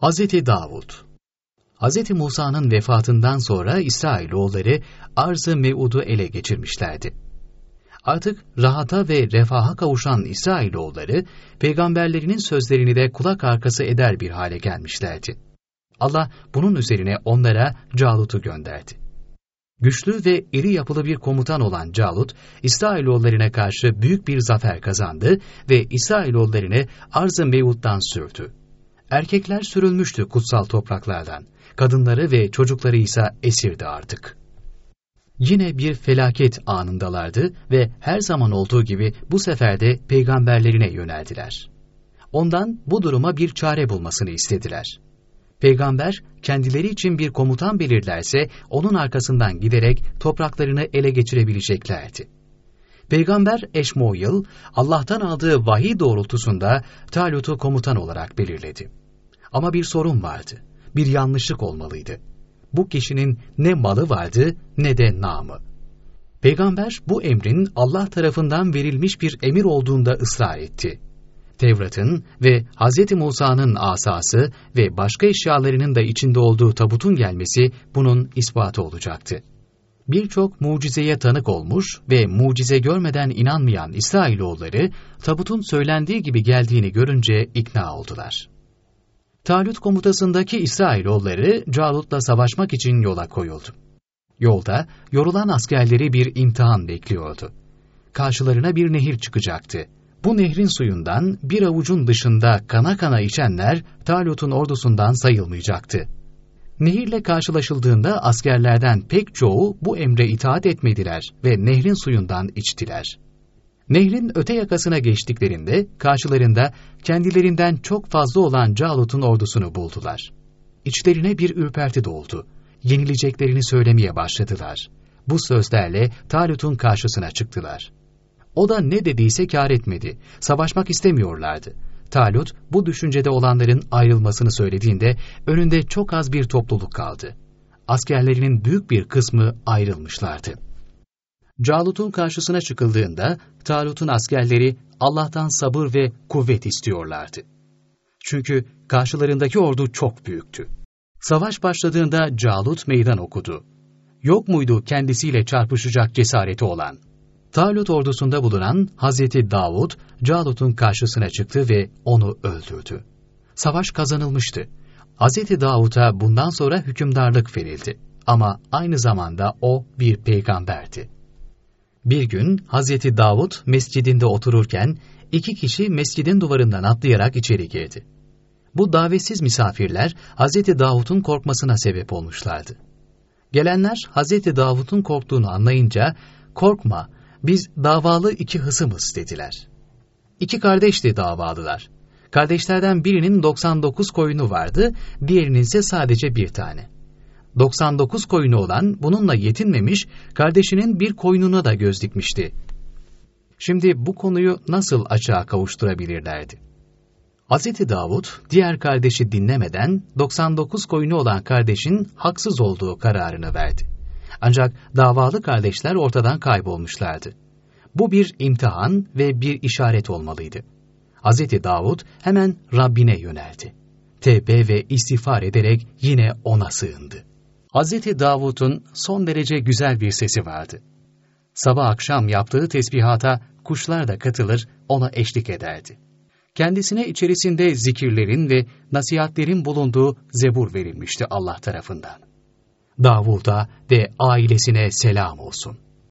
Hazreti Davud Hz. Musa'nın vefatından sonra İsrailoğulları arz-ı Mevud'u ele geçirmişlerdi. Artık rahata ve refaha kavuşan İsrailoğulları, peygamberlerinin sözlerini de kulak arkası eder bir hale gelmişlerdi. Allah bunun üzerine onlara Calut'u gönderdi. Güçlü ve iri yapılı bir komutan olan Calut, İsrailoğullarına karşı büyük bir zafer kazandı ve İsrailoğullarını arz-ı Mevud'dan sürdü. Erkekler sürülmüştü kutsal topraklardan, kadınları ve çocukları ise esirdi artık. Yine bir felaket anındalardı ve her zaman olduğu gibi bu sefer de peygamberlerine yöneldiler. Ondan bu duruma bir çare bulmasını istediler. Peygamber kendileri için bir komutan belirlerse onun arkasından giderek topraklarını ele geçirebileceklerdi. Peygamber Eşmoyıl Allah'tan aldığı vahiy doğrultusunda Talut'u komutan olarak belirledi. Ama bir sorun vardı. Bir yanlışlık olmalıydı. Bu kişinin ne malı vardı ne de namı. Peygamber bu emrin Allah tarafından verilmiş bir emir olduğunda ısrar etti. Tevrat'ın ve Hz. Musa'nın asası ve başka eşyalarının da içinde olduğu tabutun gelmesi bunun ispatı olacaktı. Birçok mucizeye tanık olmuş ve mucize görmeden inanmayan İsrailoğulları tabutun söylendiği gibi geldiğini görünce ikna oldular. Talut komutasındaki İsrailoğulları Calut'la savaşmak için yola koyuldu. Yolda yorulan askerleri bir imtihan bekliyordu. Karşılarına bir nehir çıkacaktı. Bu nehrin suyundan bir avucun dışında kana kana içenler Talut'un ordusundan sayılmayacaktı. Nehirle karşılaşıldığında askerlerden pek çoğu bu emre itaat etmediler ve nehrin suyundan içtiler. Nehrin öte yakasına geçtiklerinde karşılarında kendilerinden çok fazla olan Calut'un ordusunu buldular. İçlerine bir ürperti doldu. Yenileceklerini söylemeye başladılar. Bu sözlerle Talut'un karşısına çıktılar. O da ne dediyse kar etmedi. Savaşmak istemiyorlardı. Talut bu düşüncede olanların ayrılmasını söylediğinde önünde çok az bir topluluk kaldı. Askerlerinin büyük bir kısmı ayrılmışlardı. Calut'un karşısına çıkıldığında Talut'un askerleri Allah'tan sabır ve kuvvet istiyorlardı. Çünkü karşılarındaki ordu çok büyüktü. Savaş başladığında Calut meydan okudu. Yok muydu kendisiyle çarpışacak cesareti olan? Talut ordusunda bulunan Hazreti Davud, Calut'un karşısına çıktı ve onu öldürdü. Savaş kazanılmıştı. Hazreti Davud'a bundan sonra hükümdarlık verildi. Ama aynı zamanda o bir peygamberdi. Bir gün Hazreti Davud mescidinde otururken iki kişi mescidin duvarından atlayarak içeri girdi. Bu davetsiz misafirler Hazreti Davud'un korkmasına sebep olmuşlardı. Gelenler Hazreti Davud'un korktuğunu anlayınca korkma biz davalı iki hısımız dediler. İki kardeşti davalılar. Kardeşlerden birinin 99 koyunu vardı, diğerinin ise sadece bir tane. 99 koyunu olan bununla yetinmemiş, kardeşinin bir koyununa da göz dikmişti. Şimdi bu konuyu nasıl açığa kavuşturabilirlerdi? Hz. Davud, diğer kardeşi dinlemeden 99 koyunu olan kardeşin haksız olduğu kararını verdi. Ancak davalı kardeşler ortadan kaybolmuşlardı. Bu bir imtihan ve bir işaret olmalıydı. Hz. Davud hemen Rabbine yöneldi. Tevbe ve istiğfar ederek yine ona sığındı. Hz. Davud'un son derece güzel bir sesi vardı. Sabah akşam yaptığı tesbihata kuşlar da katılır, ona eşlik ederdi. Kendisine içerisinde zikirlerin ve nasihatlerin bulunduğu zebur verilmişti Allah tarafından. Davud'a ve ailesine selam olsun.